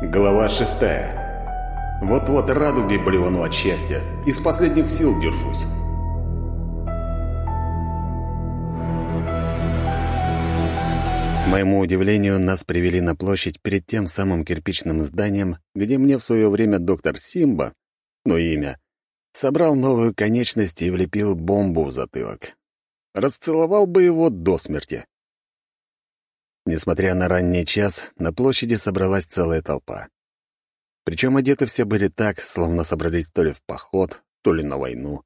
Глава шестая. Вот-вот радуги блевану от счастья. Из последних сил держусь. К моему удивлению, нас привели на площадь перед тем самым кирпичным зданием, где мне в свое время доктор Симба, ну имя, собрал новую конечность и влепил бомбу в затылок. Расцеловал бы его до смерти. Несмотря на ранний час, на площади собралась целая толпа. Причем одеты все были так, словно собрались то ли в поход, то ли на войну.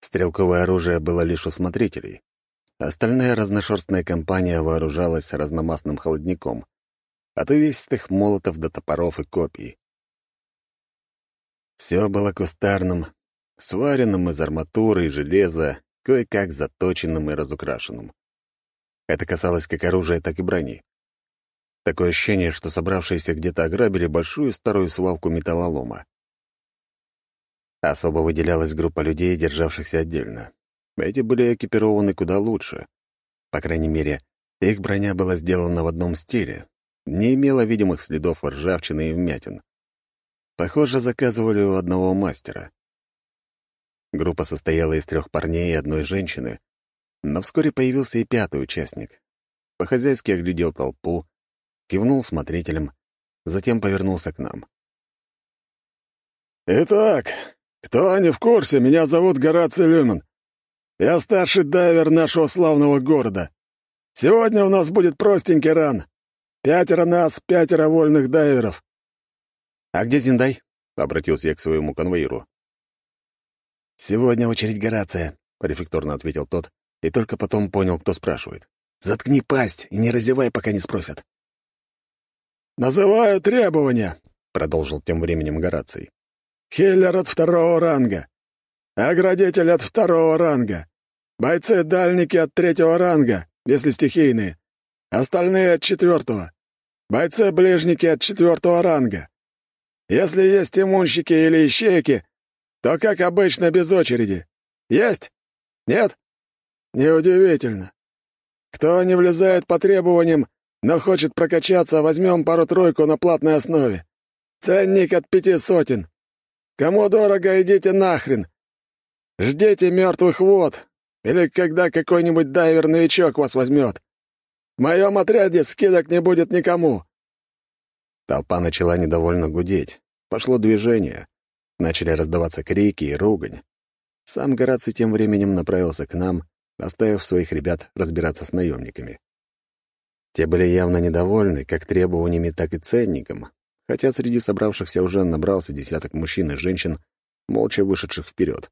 Стрелковое оружие было лишь у смотрителей. Остальная разношерстная компания вооружалась разномастным холодником, от увесистых молотов до топоров и копий. Все было кустарным, сваренным из арматуры и железа, кое-как заточенным и разукрашенным. Это касалось как оружия, так и брони. Такое ощущение, что собравшиеся где-то ограбили большую старую свалку металлолома. Особо выделялась группа людей, державшихся отдельно. Эти были экипированы куда лучше. По крайней мере, их броня была сделана в одном стиле, не имела видимых следов ржавчины и вмятин. Похоже, заказывали у одного мастера. Группа состояла из трех парней и одной женщины, но вскоре появился и пятый участник. По-хозяйски оглядел толпу, кивнул смотрителям, затем повернулся к нам. «Итак, кто не в курсе, меня зовут Гораций Люмен. Я старший дайвер нашего славного города. Сегодня у нас будет простенький ран. Пятеро нас, пятеро вольных дайверов». «А где Зиндай?» — обратился я к своему конвоиру. «Сегодня очередь Горация», — рефлекторно ответил тот, и только потом понял, кто спрашивает. «Заткни пасть и не разевай, пока не спросят». «Называю требования», — продолжил тем временем Гораций. «Хиллер от второго ранга, оградитель от второго ранга, бойцы-дальники от третьего ранга, если стихийные, остальные от четвертого, бойцы-ближники от четвертого ранга. Если есть иммунщики или ищейки, то, как обычно, без очереди. Есть? Нет? Неудивительно. Кто не влезает по требованиям, но хочет прокачаться, возьмем пару-тройку на платной основе. Ценник от пяти сотен. Кому дорого, идите нахрен. Ждите мертвых вод, или когда какой-нибудь дайвер-новичок вас возьмет. В моем отряде скидок не будет никому». Толпа начала недовольно гудеть. Пошло движение. Начали раздаваться крики и ругань. Сам Гораций тем временем направился к нам, оставив своих ребят разбираться с наемниками. Те были явно недовольны как требованиями, так и ценником, хотя среди собравшихся уже набрался десяток мужчин и женщин, молча вышедших вперед.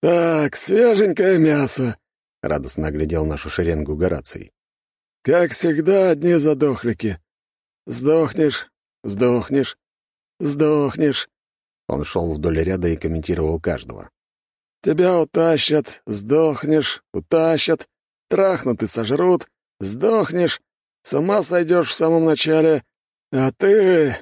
«Так, свеженькое мясо!» — радостно оглядел нашу шеренгу Гораций. «Как всегда, одни задохлики. Сдохнешь, сдохнешь, сдохнешь». Он шел вдоль ряда и комментировал каждого. Тебя утащат, сдохнешь, утащат, трахнут и сожрут, сдохнешь, с ума сойдешь в самом начале, а ты...»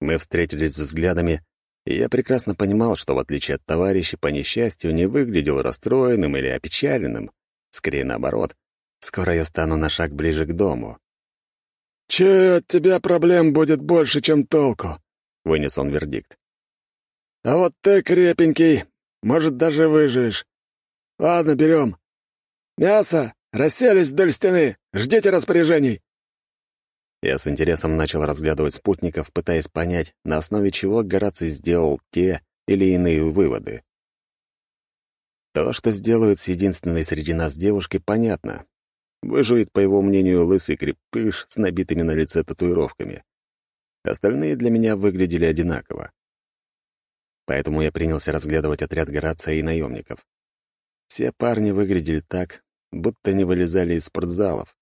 Мы встретились взглядами, и я прекрасно понимал, что, в отличие от товарища, по несчастью, не выглядел расстроенным или опечаленным. Скорее наоборот, скоро я стану на шаг ближе к дому. «Че от тебя проблем будет больше, чем толку?» — вынес он вердикт. «А вот ты крепенький, может, даже выживешь. Ладно, берем. Мясо! Расселись вдоль стены! Ждите распоряжений!» Я с интересом начал разглядывать спутников, пытаясь понять, на основе чего Гораций сделал те или иные выводы. То, что сделают с единственной среди нас девушкой, понятно. Выживет, по его мнению, лысый крепыш с набитыми на лице татуировками. Остальные для меня выглядели одинаково поэтому я принялся разглядывать отряд Горация и наемников. Все парни выглядели так, будто не вылезали из спортзалов.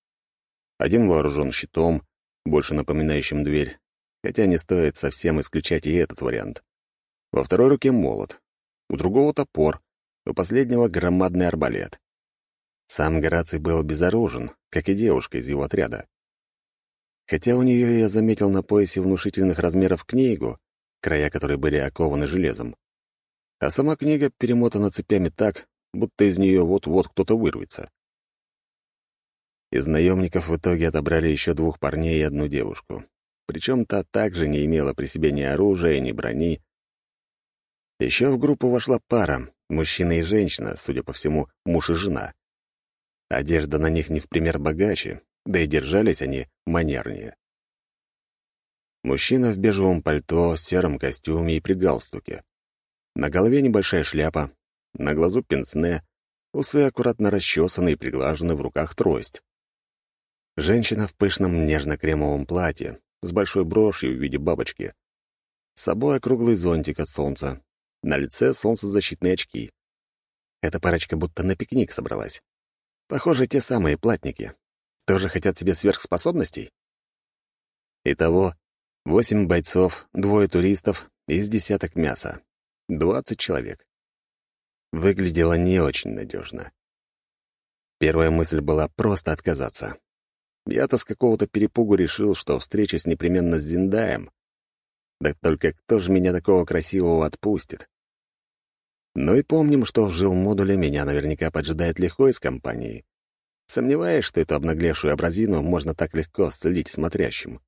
Один вооружен щитом, больше напоминающим дверь, хотя не стоит совсем исключать и этот вариант. Во второй руке молот, у другого топор, у последнего громадный арбалет. Сам Гораций был безоружен, как и девушка из его отряда. Хотя у нее я заметил на поясе внушительных размеров книгу, края которой были окованы железом. А сама книга перемотана цепями так, будто из нее вот-вот кто-то вырвется. Из наемников в итоге отобрали еще двух парней и одну девушку. причем та также не имела при себе ни оружия, ни брони. Еще в группу вошла пара, мужчина и женщина, судя по всему, муж и жена. Одежда на них не в пример богаче, да и держались они манернее. Мужчина в бежевом пальто, сером костюме и при галстуке. На голове небольшая шляпа, на глазу пенсне, усы аккуратно расчесаны и приглажены, в руках трость. Женщина в пышном нежно-кремовом платье, с большой брошью в виде бабочки. С собой круглый зонтик от солнца. На лице солнцезащитные очки. Эта парочка будто на пикник собралась. Похоже, те самые платники. Тоже хотят себе сверхспособностей? Итого восемь бойцов, двое туристов и с десяток мяса. Двадцать человек. Выглядело не очень надежно. Первая мысль была просто отказаться. Я-то с какого-то перепугу решил, что встречусь непременно с Зиндаем. Да только кто же меня такого красивого отпустит? Ну и помним, что в жилмодуле меня наверняка поджидает легко из компании. Сомневаюсь, что эту обнаглевшую образину можно так легко сцелить смотрящим.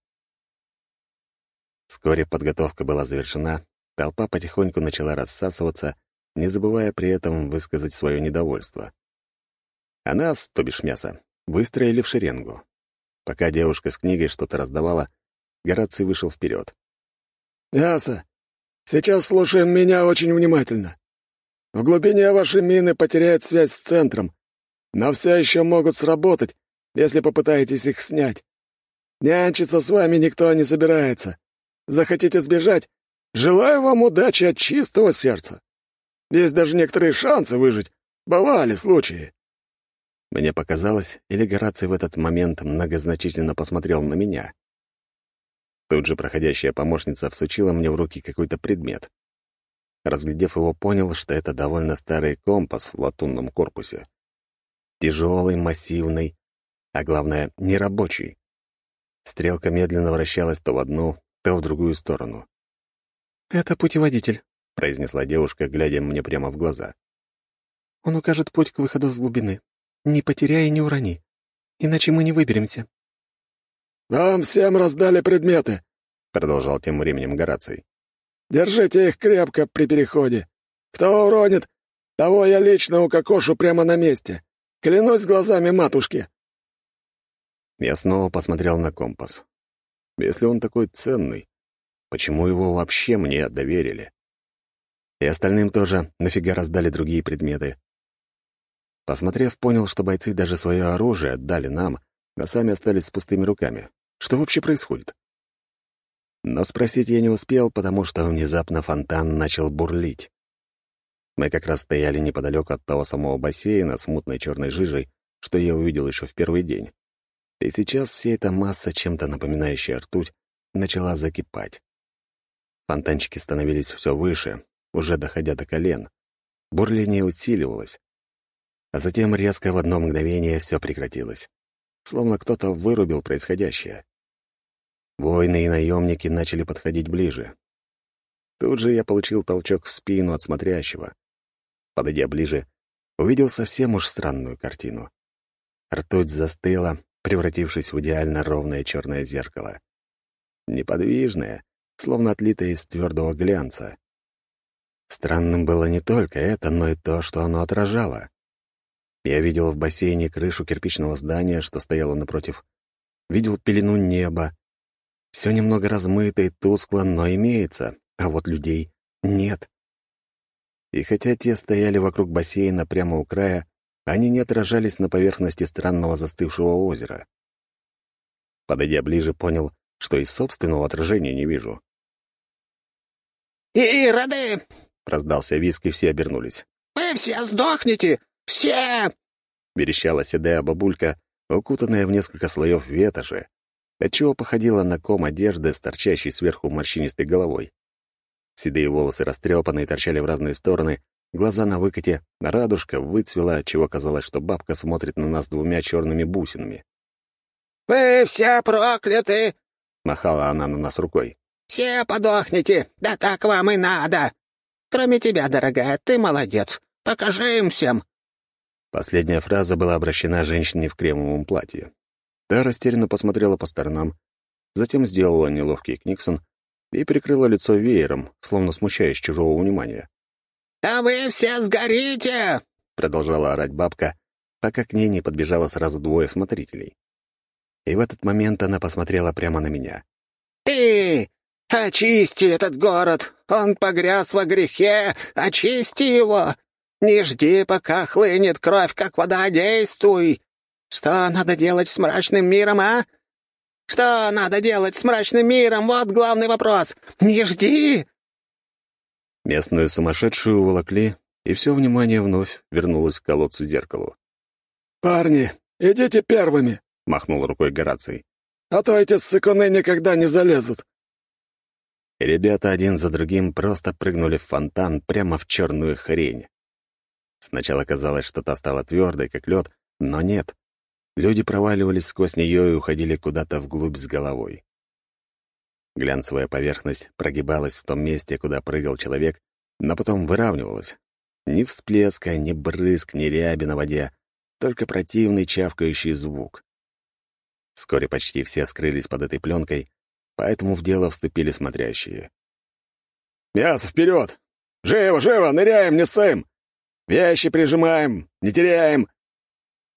Вскоре подготовка была завершена, толпа потихоньку начала рассасываться, не забывая при этом высказать свое недовольство. А нас, то бишь мясо, выстроили в шеренгу. Пока девушка с книгой что-то раздавала, Гораций вышел вперед. «Мясо, сейчас слушаем меня очень внимательно. В глубине ваши мины потеряют связь с центром, но все еще могут сработать, если попытаетесь их снять. Нянчиться с вами никто не собирается. Захотите сбежать? Желаю вам удачи от чистого сердца. Есть даже некоторые шансы выжить. Бывали случаи». Мне показалось, или Гораций в этот момент многозначительно посмотрел на меня. Тут же проходящая помощница всучила мне в руки какой-то предмет. Разглядев его, понял, что это довольно старый компас в латунном корпусе. Тяжелый, массивный, а главное, нерабочий. Стрелка медленно вращалась то в одну, то в другую сторону. «Это путеводитель», — произнесла девушка, глядя мне прямо в глаза. «Он укажет путь к выходу с глубины. Не потеряй и не урони, иначе мы не выберемся». «Вам всем раздали предметы», — продолжал тем временем Гораций. Держите их крепко при переходе. Кто уронит, того я лично укокошу прямо на месте. Клянусь глазами матушки». Я снова посмотрел на компас. Если он такой ценный, почему его вообще мне доверили? И остальным тоже нафига раздали другие предметы. Посмотрев, понял, что бойцы даже свое оружие отдали нам, а сами остались с пустыми руками. Что вообще происходит? Но спросить я не успел, потому что внезапно фонтан начал бурлить. Мы как раз стояли неподалеку от того самого бассейна с мутной черной жижей, что я увидел еще в первый день. И сейчас вся эта масса, чем-то напоминающая ртуть, начала закипать. Фонтанчики становились все выше, уже доходя до колен. Бурление усиливалось. А затем резко в одно мгновение все прекратилось. Словно кто-то вырубил происходящее. Воины и наемники начали подходить ближе. Тут же я получил толчок в спину от смотрящего. Подойдя ближе, увидел совсем уж странную картину. Ртуть застыла, превратившись в идеально ровное черное зеркало. Неподвижное, словно отлитое из твердого глянца. Странным было не только это, но и то, что оно отражало. Я видел в бассейне крышу кирпичного здания, что стояло напротив. Видел пелену неба, все немного размыто и тускло, но имеется, а вот людей нет. И хотя те стояли вокруг бассейна прямо у края, они не отражались на поверхности странного застывшего озера. Подойдя ближе, понял, что и собственного отражения не вижу. «Ироды!» — раздался виск, и все обернулись. «Вы все сдохнете! Все!» — верещала седая бабулька, укутанная в несколько слоев ветоши, отчего походила на ком одежды с торчащей сверху морщинистой головой. Седые волосы растрепанные торчали в разные стороны, глаза на выкате, радужка выцвела, чего казалось, что бабка смотрит на нас двумя черными бусинами. «Вы все прокляты!» — махала она на нас рукой. «Все подохнете! Да так вам и надо! Кроме тебя, дорогая, ты молодец! Покажи им всем!» Последняя фраза была обращена женщине в кремовом платье. Та растерянно посмотрела по сторонам, затем сделала неловкий книксон и прикрыла лицо веером, словно смущаясь чужого внимания. «Да вы все сгорите!» — продолжала орать бабка, пока к ней не подбежало сразу двое смотрителей. И в этот момент она посмотрела прямо на меня. «Ты! Очисти этот город! Он погряз во грехе! Очисти его! Не жди, пока хлынет кровь, как вода, действуй! Что надо делать с мрачным миром, а? Что надо делать с мрачным миром? Вот главный вопрос! Не жди!» Местную сумасшедшую уволокли, и все внимание вновь вернулось к колодцу зеркалу. «Парни, идите первыми!» — махнул рукой Гораций. «А то эти ссыкуны никогда не залезут!» ребята один за другим просто прыгнули в фонтан прямо в черную хрень. Сначала казалось, что та стала твердой, как лед, но нет. Люди проваливались сквозь нее и уходили куда-то вглубь с головой. Глянцевая поверхность прогибалась в том месте, куда прыгал человек, но потом выравнивалась. Ни всплеска, ни брызг, ни ряби на воде, только противный чавкающий звук. Вскоре почти все скрылись под этой пленкой, поэтому в дело вступили смотрящие. «Мясо вперед! Живо, живо, ныряем, не ссым! Вещи прижимаем, не теряем!»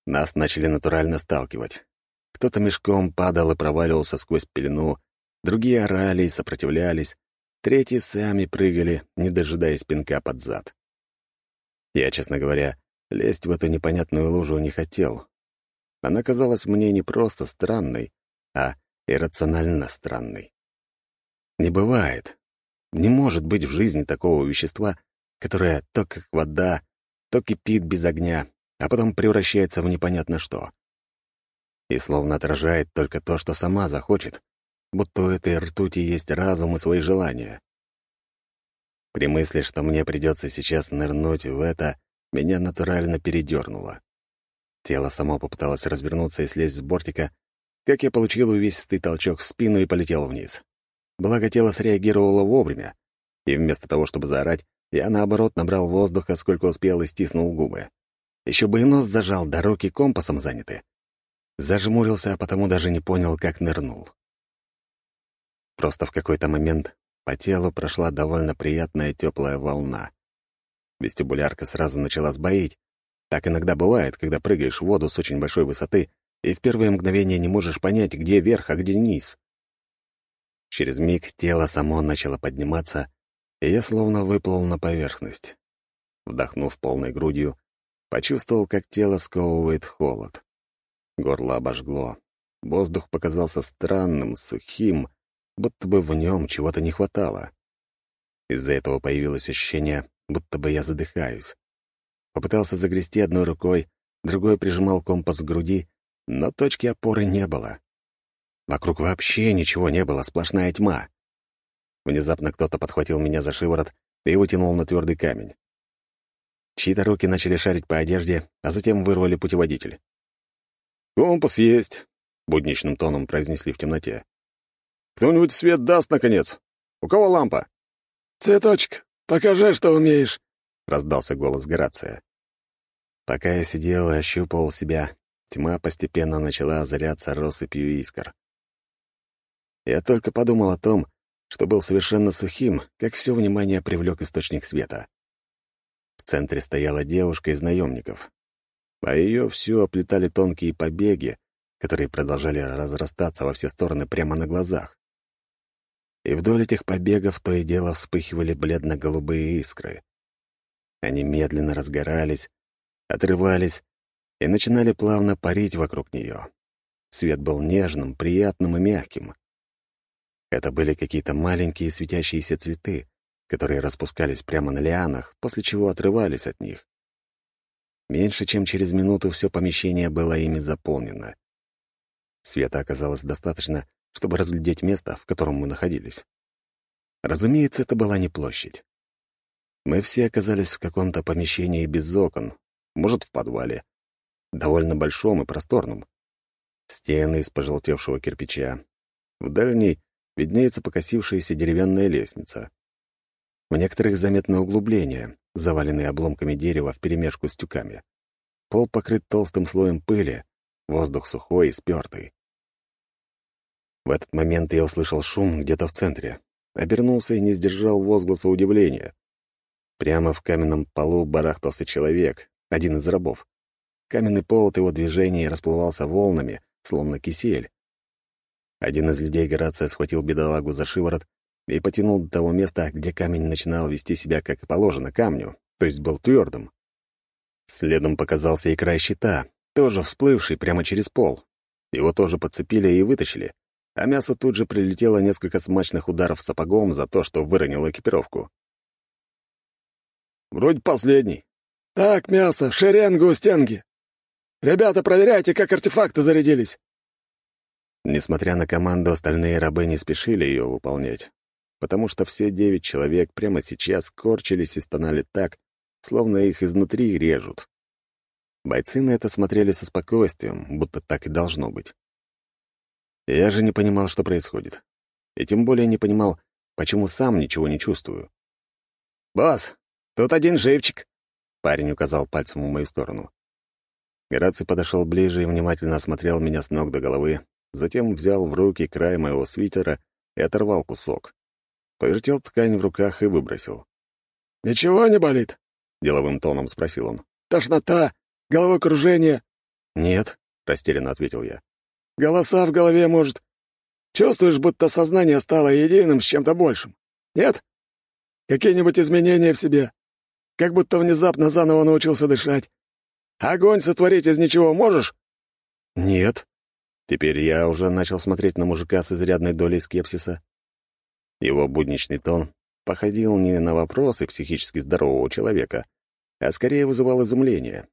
Нас начали натурально сталкивать. Кто-то мешком падал и проваливался сквозь пелену, другие орали и сопротивлялись, третьи сами прыгали, не дожидаясь пинка под зад. Я, честно говоря, Лезть в эту непонятную лужу не хотел. Она казалась мне не просто странной, а иррационально странной. Не бывает, не может быть в жизни такого вещества, которое то как вода, то кипит без огня, а потом превращается в непонятно что. И словно отражает только то, что сама захочет, будто у этой ртути есть разум и свои желания. При мысли, что мне придется сейчас нырнуть в это, меня натурально передернуло. Тело само попыталось развернуться и слезть с бортика, как я получил увесистый толчок в спину и полетел вниз. Благо, тело среагировало вовремя, и вместо того, чтобы заорать, я, наоборот, набрал воздуха, сколько успел, и стиснул губы. Еще бы и нос зажал, да руки компасом заняты. Зажмурился, а потому даже не понял, как нырнул. Просто в какой-то момент по телу прошла довольно приятная теплая волна. Вестибулярка сразу начала сбоить. Так иногда бывает, когда прыгаешь в воду с очень большой высоты и в первое мгновение не можешь понять, где верх, а где низ. Через миг тело само начало подниматься, и я словно выплыл на поверхность. Вдохнув полной грудью, почувствовал, как тело сковывает холод. Горло обожгло. Воздух показался странным, сухим, будто бы в нем чего-то не хватало. Из-за этого появилось ощущение, будто бы я задыхаюсь. Попытался загрести одной рукой, другой прижимал компас к груди, но точки опоры не было. Вокруг вообще ничего не было, сплошная тьма. Внезапно кто-то подхватил меня за шиворот и вытянул на твердый камень. Чьи-то руки начали шарить по одежде, а затем вырвали путеводитель. «Компас есть», — будничным тоном произнесли в темноте. «Кто-нибудь свет даст, наконец? У кого лампа?» «Цветочек, «Покажи, что умеешь!» — раздался голос Горация. Пока я сидел и ощупывал себя, тьма постепенно начала озаряться россыпью искр. Я только подумал о том, что был совершенно сухим, как все внимание привлек источник света. В центре стояла девушка из наемников, а ее всю оплетали тонкие побеги, которые продолжали разрастаться во все стороны прямо на глазах и вдоль этих побегов то и дело вспыхивали бледно-голубые искры. Они медленно разгорались, отрывались и начинали плавно парить вокруг нее. Свет был нежным, приятным и мягким. Это были какие-то маленькие светящиеся цветы, которые распускались прямо на лианах, после чего отрывались от них. Меньше чем через минуту все помещение было ими заполнено. Света оказалось достаточно, чтобы разглядеть место, в котором мы находились. Разумеется, это была не площадь. Мы все оказались в каком-то помещении без окон, может, в подвале, довольно большом и просторном. Стены из пожелтевшего кирпича. В дальней виднеется покосившаяся деревянная лестница. В некоторых заметно углубления, заваленные обломками дерева вперемешку с тюками. Пол покрыт толстым слоем пыли, воздух сухой и спёртый. В этот момент я услышал шум где-то в центре. Обернулся и не сдержал возгласа удивления. Прямо в каменном полу барахтался человек, один из рабов. Каменный пол от его движения расплывался волнами, словно кисель. Один из людей Горация схватил бедолагу за шиворот и потянул до того места, где камень начинал вести себя, как и положено, камню, то есть был твердым. Следом показался и край щита, тоже всплывший прямо через пол. Его тоже подцепили и вытащили, а мясо тут же прилетело несколько смачных ударов сапогом за то, что выронил экипировку. «Вроде последний. Так, мясо, шеренгу у стенки. Ребята, проверяйте, как артефакты зарядились». Несмотря на команду, остальные рабы не спешили ее выполнять, потому что все девять человек прямо сейчас корчились и стонали так, словно их изнутри режут. Бойцы на это смотрели со спокойствием, будто так и должно быть. Я же не понимал, что происходит. И тем более не понимал, почему сам ничего не чувствую. «Босс, тут один живчик», — парень указал пальцем в мою сторону. Гораций подошел ближе и внимательно осмотрел меня с ног до головы, затем взял в руки край моего свитера и оторвал кусок. Повертел ткань в руках и выбросил. «Ничего не болит?» — деловым тоном спросил он. «Тошнота? Головокружение?» «Нет», — растерянно ответил я. Голоса в голове, может. Чувствуешь, будто сознание стало единым с чем-то большим? Нет? Какие-нибудь изменения в себе? Как будто внезапно заново научился дышать. Огонь сотворить из ничего можешь? Нет. Теперь я уже начал смотреть на мужика с изрядной долей скепсиса. Его будничный тон походил не на вопросы психически здорового человека, а скорее вызывал изумление.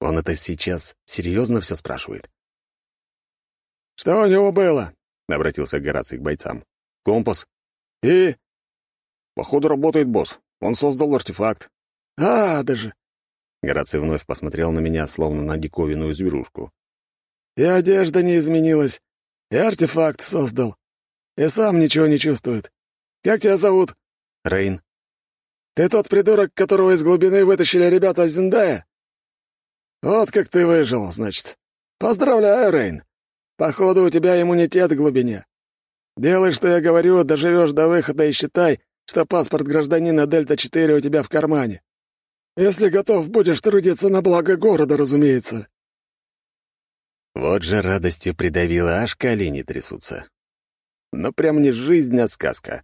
Он это сейчас серьезно все спрашивает? «Что у него было?» — обратился Гораций к бойцам. «Компас. И?» «Походу, работает босс. Он создал артефакт». «А, даже...» Гораций вновь посмотрел на меня, словно на диковинную зверушку. «И одежда не изменилась, и артефакт создал, и сам ничего не чувствует. Как тебя зовут?» «Рейн». «Ты тот придурок, которого из глубины вытащили ребята из Зиндая?» «Вот как ты выжил, значит. Поздравляю, Рейн. Походу, у тебя иммунитет в глубине. Делай, что я говорю, доживешь до выхода и считай, что паспорт гражданина Дельта-4 у тебя в кармане. Если готов будешь трудиться на благо города, разумеется». Вот же радостью придавила, аж колени трясутся. Но прям не жизнь, а сказка.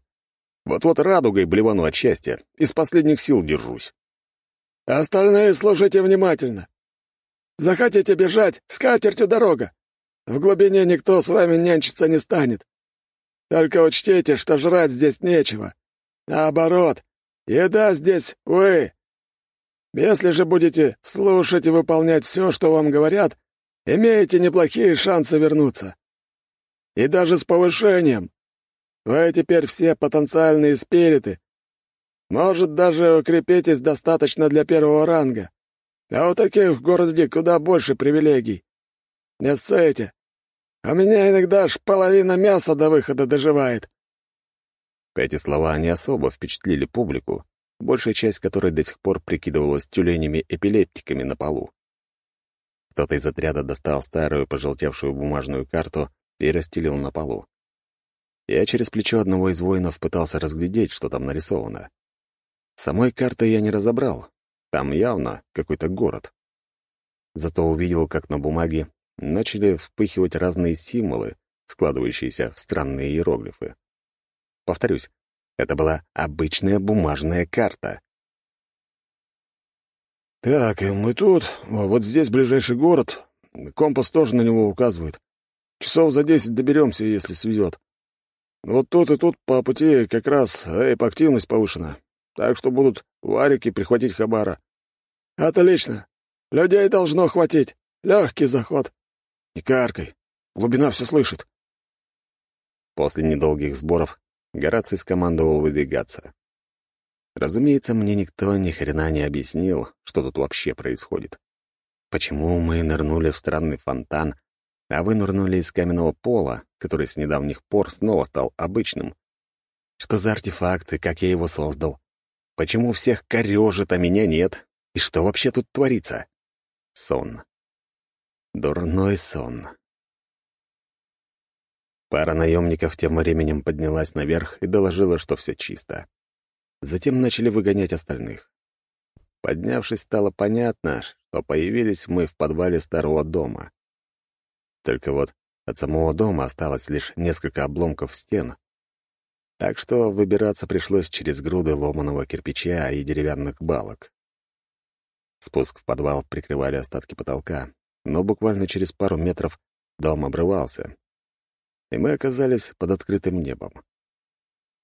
Вот-вот радугой блевану от счастья, из последних сил держусь. «Остальные слушайте внимательно. Захотите бежать, с катертью дорога. В глубине никто с вами нянчиться не станет. Только учтите, что жрать здесь нечего. Наоборот, еда здесь вы. Если же будете слушать и выполнять все, что вам говорят, имеете неплохие шансы вернуться. И даже с повышением. Вы теперь все потенциальные спириты. Может, даже укрепитесь достаточно для первого ранга. А у таких в городе куда больше привилегий. Не ссайте. А меня иногда аж половина мяса до выхода доживает». Эти слова не особо впечатлили публику, большая часть которой до сих пор прикидывалась тюленями-эпилептиками на полу. Кто-то из отряда достал старую пожелтевшую бумажную карту и расстелил на полу. Я через плечо одного из воинов пытался разглядеть, что там нарисовано. Самой карты я не разобрал. Там явно какой-то город. Зато увидел, как на бумаге начали вспыхивать разные символы, складывающиеся в странные иероглифы. Повторюсь, это была обычная бумажная карта. «Так, мы тут, вот здесь ближайший город. Компас тоже на него указывает. Часов за десять доберемся, если сведет. Вот тут и тут по пути как раз эйп-активность повышена, так что будут варики прихватить хабара. Отлично. Людей должно хватить. Легкий заход. «Не каркай! Глубина все слышит!» После недолгих сборов Гораций скомандовал выдвигаться. Разумеется, мне никто ни хрена не объяснил, что тут вообще происходит. Почему мы нырнули в странный фонтан, а вы нырнули из каменного пола, который с недавних пор снова стал обычным? Что за артефакты, как я его создал? Почему всех корежит, а меня нет? И что вообще тут творится? Сон. Дурной сон. Пара наемников тем временем поднялась наверх и доложила, что все чисто. Затем начали выгонять остальных. Поднявшись, стало понятно, что появились мы в подвале старого дома. Только вот от самого дома осталось лишь несколько обломков стен. Так что выбираться пришлось через груды ломаного кирпича и деревянных балок. Спуск в подвал прикрывали остатки потолка, но буквально через пару метров дом обрывался, и мы оказались под открытым небом.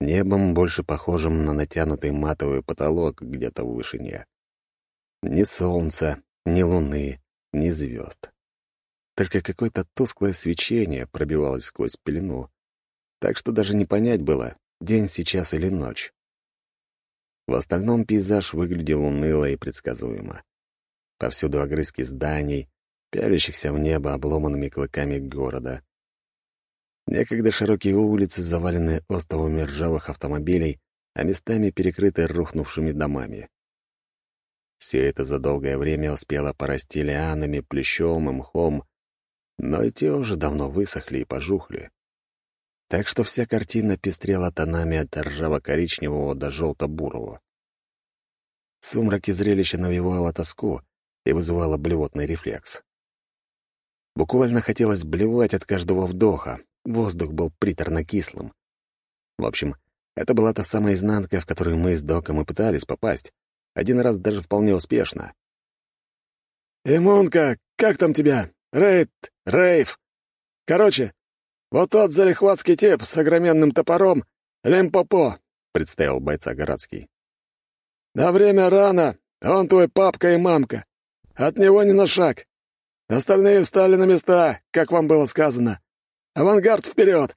Небом, больше похожим на натянутый матовый потолок где-то в вышине. Ни солнца, ни луны, ни звезд. Только какое-то тусклое свечение пробивалось сквозь пелену, так что даже не понять было, день сейчас или ночь. В остальном пейзаж выглядел уныло и предсказуемо. Повсюду огрызки зданий, пялящихся в небо обломанными клыками города. Некогда широкие улицы, заваленные остовами ржавых автомобилей, а местами перекрыты рухнувшими домами. Все это за долгое время успело порасти лианами, плющом и мхом, но и те уже давно высохли и пожухли. Так что вся картина пестрела тонами от ржаво-коричневого до желто-бурого. В сумраке зрелище навевало тоску и вызывало блевотный рефлекс. Буквально хотелось блевать от каждого вдоха, воздух был приторно-кислым. В общем, это была та самая изнанка, в которую мы с Доком и пытались попасть. Один раз даже вполне успешно. «Имунка, как там тебя? Рейд, Рейв. Короче, вот тот залихватский тип с огроменным топором — Лимпопо», — представил бойца Городский. «На время рано, он твой папка и мамка. От него не на шаг. Остальные встали на места, как вам было сказано. Авангард вперед!»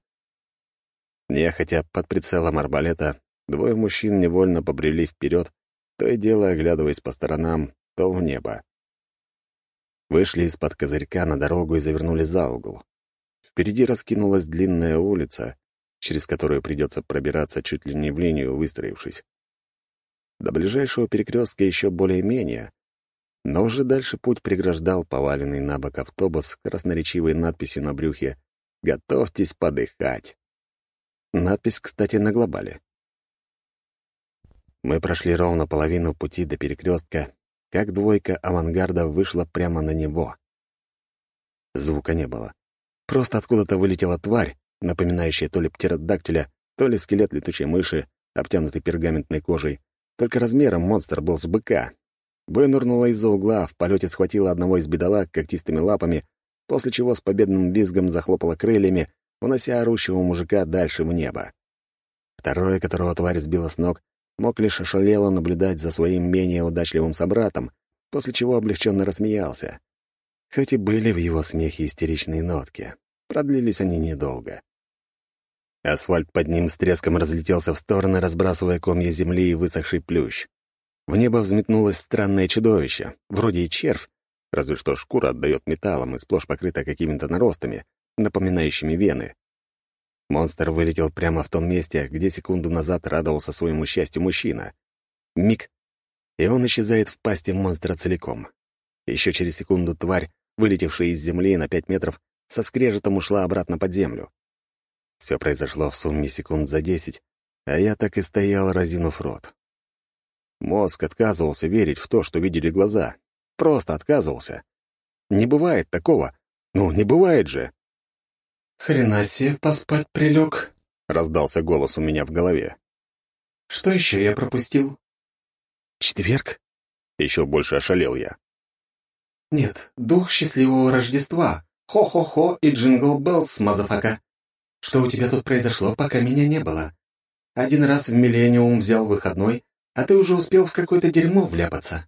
Нехотя под прицелом арбалета двое мужчин невольно побрели вперед, то и дело оглядываясь по сторонам, то в небо. Вышли из-под козырька на дорогу и завернули за угол. Впереди раскинулась длинная улица, через которую придется пробираться чуть ли не в линию, выстроившись. До ближайшего перекрестка еще более-менее, но уже дальше путь преграждал поваленный на бок автобус с красноречивой надписью на брюхе «Готовьтесь подыхать». Надпись, кстати, на глобале. Мы прошли ровно половину пути до перекрестка как двойка авангарда вышла прямо на него. Звука не было. Просто откуда-то вылетела тварь, напоминающая то ли птеродактиля, то ли скелет летучей мыши, обтянутый пергаментной кожей. Только размером монстр был с быка. Вынурнула из-за угла, в полете схватила одного из бедолаг когтистыми лапами, после чего с победным визгом захлопала крыльями, унося орущего мужика дальше в небо. Второе, которого тварь сбила с ног, мог лишь ошалело наблюдать за своим менее удачливым собратом, после чего облегченно рассмеялся. Хоть и были в его смехе истеричные нотки, продлились они недолго. Асфальт под ним с треском разлетелся в стороны, разбрасывая комья земли и высохший плющ. В небо взметнулось странное чудовище, вроде и червь, разве что шкура отдает металлом и сплошь покрыта какими-то наростами, напоминающими вены. Монстр вылетел прямо в том месте, где секунду назад радовался своему счастью мужчина. Миг, и он исчезает в пасти монстра целиком. Еще через секунду тварь, вылетевшая из земли на пять метров, со скрежетом ушла обратно под землю. Все произошло в сумме секунд за десять, а я так и стоял, разинув рот. Мозг отказывался верить в то, что видели глаза. Просто отказывался. Не бывает такого. Ну, не бывает же. «Хрена себе поспать прилег», — раздался голос у меня в голове. «Что еще я пропустил?» «Четверг?» — еще больше ошалел я. «Нет, дух счастливого Рождества. Хо-хо-хо и jingle bells, motherfucker. Что у тебя тут произошло, пока меня не было? Один раз в Миллениум взял выходной, а ты уже успел в какое-то дерьмо вляпаться».